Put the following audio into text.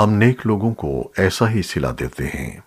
हम नेक लोगों को ऐसा ही सिला देते हैं।